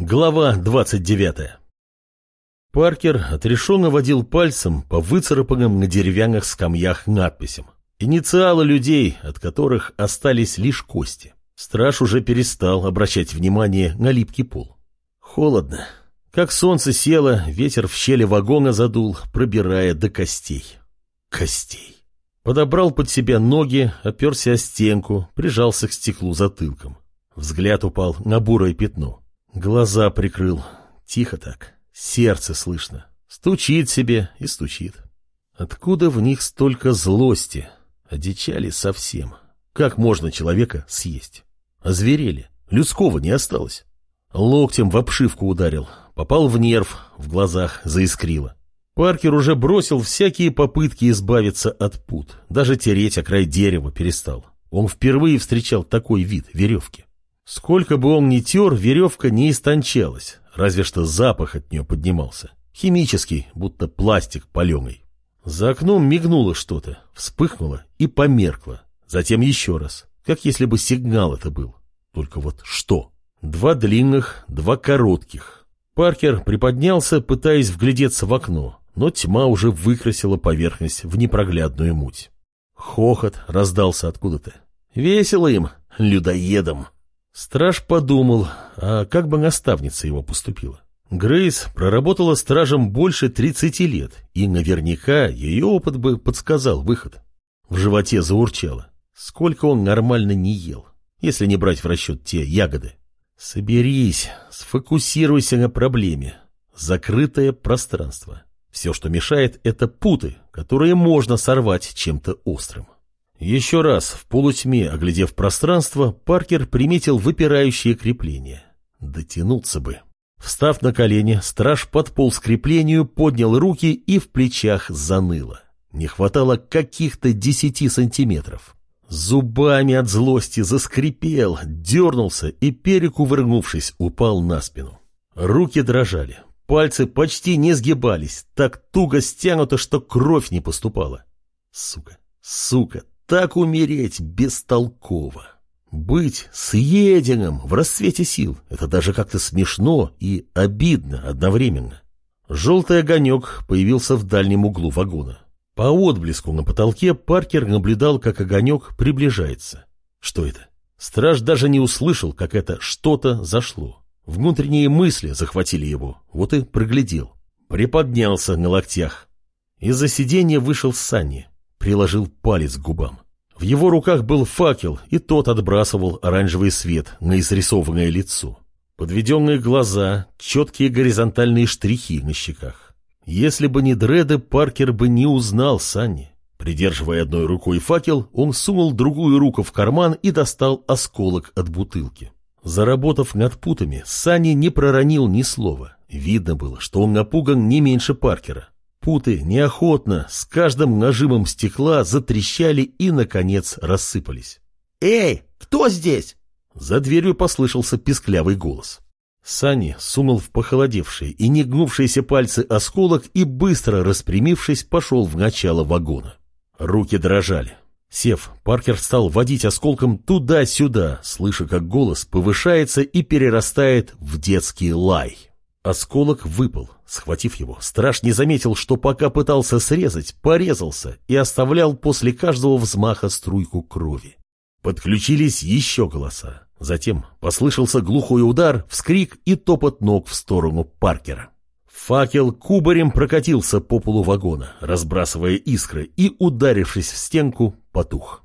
Глава 29 Паркер отрешенно водил пальцем по выцарапанным на деревянных скамьях надписям. Инициалы людей, от которых остались лишь кости. Страж уже перестал обращать внимание на липкий пол. Холодно. Как солнце село, ветер в щели вагона задул, пробирая до костей. Костей. Подобрал под себя ноги, оперся о стенку, прижался к стеклу затылком. Взгляд упал на бурое пятно. Глаза прикрыл. Тихо так. Сердце слышно. Стучит себе и стучит. Откуда в них столько злости? Одичали совсем. Как можно человека съесть? Озверели. Людского не осталось. Локтем в обшивку ударил. Попал в нерв, в глазах заискрило. Паркер уже бросил всякие попытки избавиться от пут. Даже тереть о край дерева перестал. Он впервые встречал такой вид веревки. Сколько бы он ни тер, веревка не истончалась, разве что запах от нее поднимался. Химический, будто пластик паленый. За окном мигнуло что-то, вспыхнуло и померкло. Затем еще раз, как если бы сигнал это был. Только вот что? Два длинных, два коротких. Паркер приподнялся, пытаясь вглядеться в окно, но тьма уже выкрасила поверхность в непроглядную муть. Хохот раздался откуда-то. Весело им, людоедам. Страж подумал, а как бы наставница его поступила? Грейс проработала стражем больше 30 лет, и наверняка ее опыт бы подсказал выход. В животе заурчало. Сколько он нормально не ел, если не брать в расчет те ягоды. Соберись, сфокусируйся на проблеме. Закрытое пространство. Все, что мешает, это путы, которые можно сорвать чем-то острым. Еще раз, в полутьме, оглядев пространство, Паркер приметил выпирающее крепление. Дотянуться бы. Встав на колени, страж подполз к креплению, поднял руки и в плечах заныло. Не хватало каких-то десяти сантиметров. Зубами от злости заскрипел, дернулся и, перекувырнувшись, упал на спину. Руки дрожали, пальцы почти не сгибались, так туго стянуто, что кровь не поступала. Сука, сука, так умереть бестолково. Быть съеденным в расцвете сил — это даже как-то смешно и обидно одновременно. Желтый огонек появился в дальнем углу вагона. По отблеску на потолке Паркер наблюдал, как огонек приближается. Что это? Страж даже не услышал, как это что-то зашло. Внутренние мысли захватили его, вот и проглядел. Приподнялся на локтях. Из-за сиденья вышел Санни приложил палец к губам. В его руках был факел, и тот отбрасывал оранжевый свет на изрисованное лицо. Подведенные глаза, четкие горизонтальные штрихи на щеках. Если бы не дреды, Паркер бы не узнал Санни. Придерживая одной рукой факел, он сунул другую руку в карман и достал осколок от бутылки. Заработав над путами, Санни не проронил ни слова. Видно было, что он напуган не меньше Паркера. Путы неохотно, с каждым нажимом стекла затрещали и, наконец, рассыпались. «Эй, кто здесь?» За дверью послышался писклявый голос. Сани сунул в похолодевшие и не гнувшиеся пальцы осколок и, быстро распрямившись, пошел в начало вагона. Руки дрожали. Сев, Паркер стал водить осколком туда-сюда, слыша, как голос повышается и перерастает в детский лай. Осколок выпал. Схватив его, страж не заметил, что пока пытался срезать, порезался и оставлял после каждого взмаха струйку крови. Подключились еще голоса. Затем послышался глухой удар, вскрик и топот ног в сторону Паркера. Факел кубарем прокатился по полу вагона, разбрасывая искры, и, ударившись в стенку, потух.